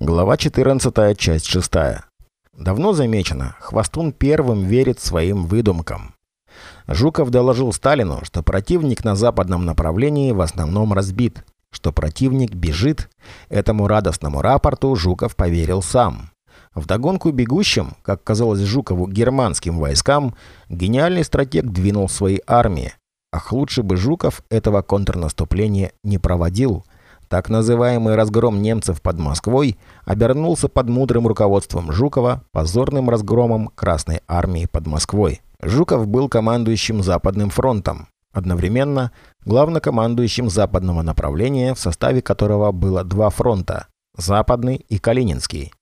Глава 14, часть 6. Давно замечено, Хвостун первым верит своим выдумкам. Жуков доложил Сталину, что противник на западном направлении в основном разбит, что противник бежит. Этому радостному рапорту Жуков поверил сам. Вдогонку бегущим, как казалось Жукову, германским войскам, гениальный стратег двинул свои армии. Ах, лучше бы Жуков этого контрнаступления не проводил – так называемый разгром немцев под Москвой обернулся под мудрым руководством Жукова позорным разгромом Красной армии под Москвой. Жуков был командующим Западным фронтом, одновременно главнокомандующим западного направления, в составе которого было два фронта – Западный и Калининский.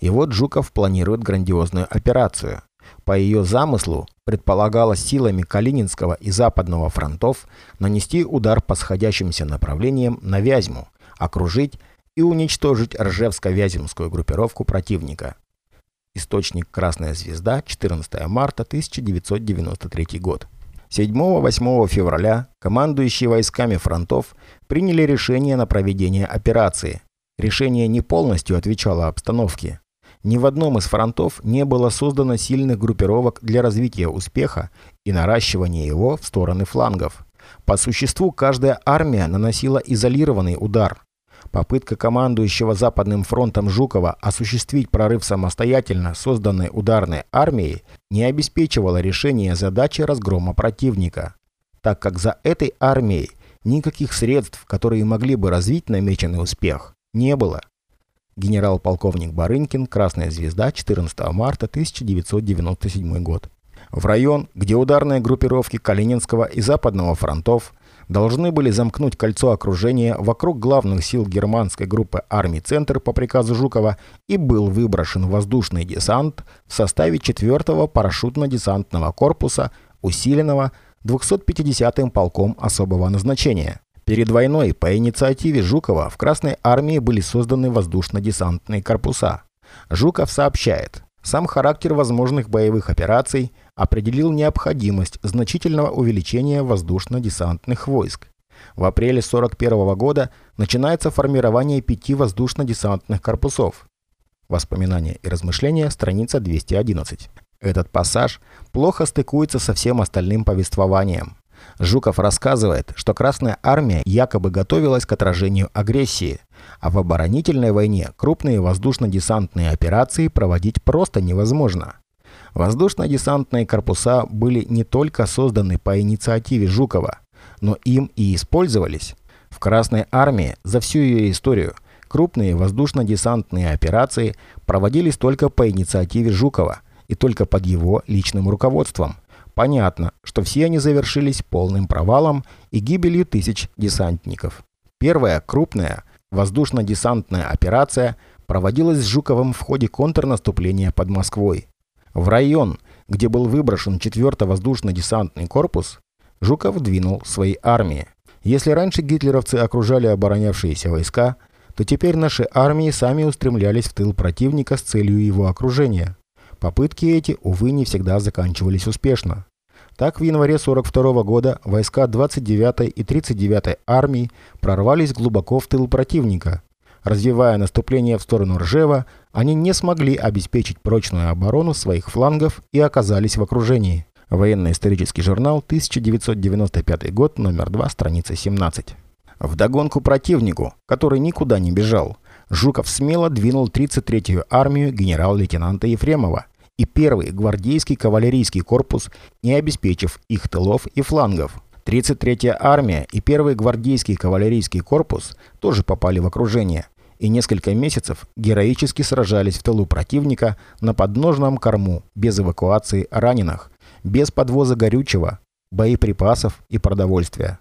И вот Жуков планирует грандиозную операцию. По ее замыслу предполагалось силами Калининского и Западного фронтов нанести удар по сходящимся направлениям на Вязьму, окружить и уничтожить Ржевско-Вяземскую группировку противника. Источник «Красная звезда», 14 марта 1993 год. 7-8 февраля командующие войсками фронтов приняли решение на проведение операции. Решение не полностью отвечало обстановке. Ни в одном из фронтов не было создано сильных группировок для развития успеха и наращивания его в стороны флангов. По существу каждая армия наносила изолированный удар. Попытка командующего Западным фронтом Жукова осуществить прорыв самостоятельно созданной ударной армией не обеспечивала решение задачи разгрома противника, так как за этой армией никаких средств, которые могли бы развить намеченный успех, не было генерал-полковник Барынкин, Красная звезда, 14 марта 1997 год. В район, где ударные группировки Калининского и Западного фронтов должны были замкнуть кольцо окружения вокруг главных сил германской группы армий «Центр» по приказу Жукова и был выброшен воздушный десант в составе 4-го парашютно-десантного корпуса, усиленного 250-м полком особого назначения. Перед войной по инициативе Жукова в Красной армии были созданы воздушно-десантные корпуса. Жуков сообщает, сам характер возможных боевых операций определил необходимость значительного увеличения воздушно-десантных войск. В апреле 1941 года начинается формирование пяти воздушно-десантных корпусов. Воспоминания и размышления, страница 211. Этот пассаж плохо стыкуется со всем остальным повествованием. Жуков рассказывает, что Красная Армия якобы готовилась к отражению агрессии, а в оборонительной войне крупные воздушно-десантные операции проводить просто невозможно. Воздушно-десантные корпуса были не только созданы по инициативе Жукова, но им и использовались. В Красной Армии за всю ее историю крупные воздушно-десантные операции проводились только по инициативе Жукова и только под его личным руководством – Понятно, что все они завершились полным провалом и гибелью тысяч десантников. Первая крупная воздушно-десантная операция проводилась с Жуковым в ходе контрнаступления под Москвой. В район, где был выброшен 4-й воздушно-десантный корпус, Жуков двинул свои армии. Если раньше гитлеровцы окружали оборонявшиеся войска, то теперь наши армии сами устремлялись в тыл противника с целью его окружения. Попытки эти, увы, не всегда заканчивались успешно. Так, в январе 1942 года войска 29-й и 39-й армий прорвались глубоко в тыл противника. Развивая наступление в сторону Ржева, они не смогли обеспечить прочную оборону своих флангов и оказались в окружении. Военно-исторический журнал, 1995 год, номер 2, страница 17. Вдогонку противнику, который никуда не бежал, Жуков смело двинул 33-ю армию генерал-лейтенанта Ефремова и первый гвардейский кавалерийский корпус, не обеспечив их тылов и флангов. 33-я армия и первый гвардейский кавалерийский корпус тоже попали в окружение и несколько месяцев героически сражались в тылу противника на подножном корму, без эвакуации раненых, без подвоза горючего, боеприпасов и продовольствия.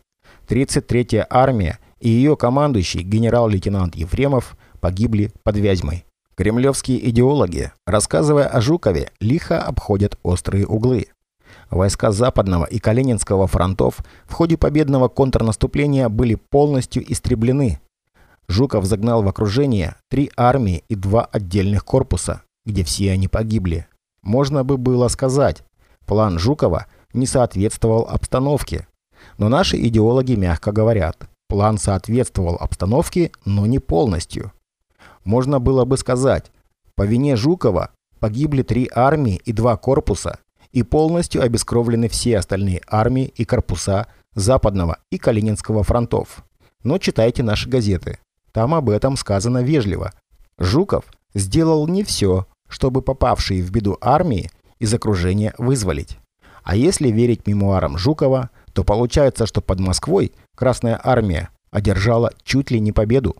33-я армия и ее командующий генерал-лейтенант Ефремов погибли под Вязьмой. Кремлевские идеологи, рассказывая о Жукове, лихо обходят острые углы. Войска Западного и Калининского фронтов в ходе победного контрнаступления были полностью истреблены. Жуков загнал в окружение три армии и два отдельных корпуса, где все они погибли. Можно бы было сказать, план Жукова не соответствовал обстановке. Но наши идеологи мягко говорят, план соответствовал обстановке, но не полностью. Можно было бы сказать, по вине Жукова погибли три армии и два корпуса, и полностью обескровлены все остальные армии и корпуса Западного и Калининского фронтов. Но читайте наши газеты. Там об этом сказано вежливо. Жуков сделал не все, чтобы попавшие в беду армии из окружения вызволить. А если верить мемуарам Жукова, то получается, что под Москвой Красная Армия одержала чуть ли не победу.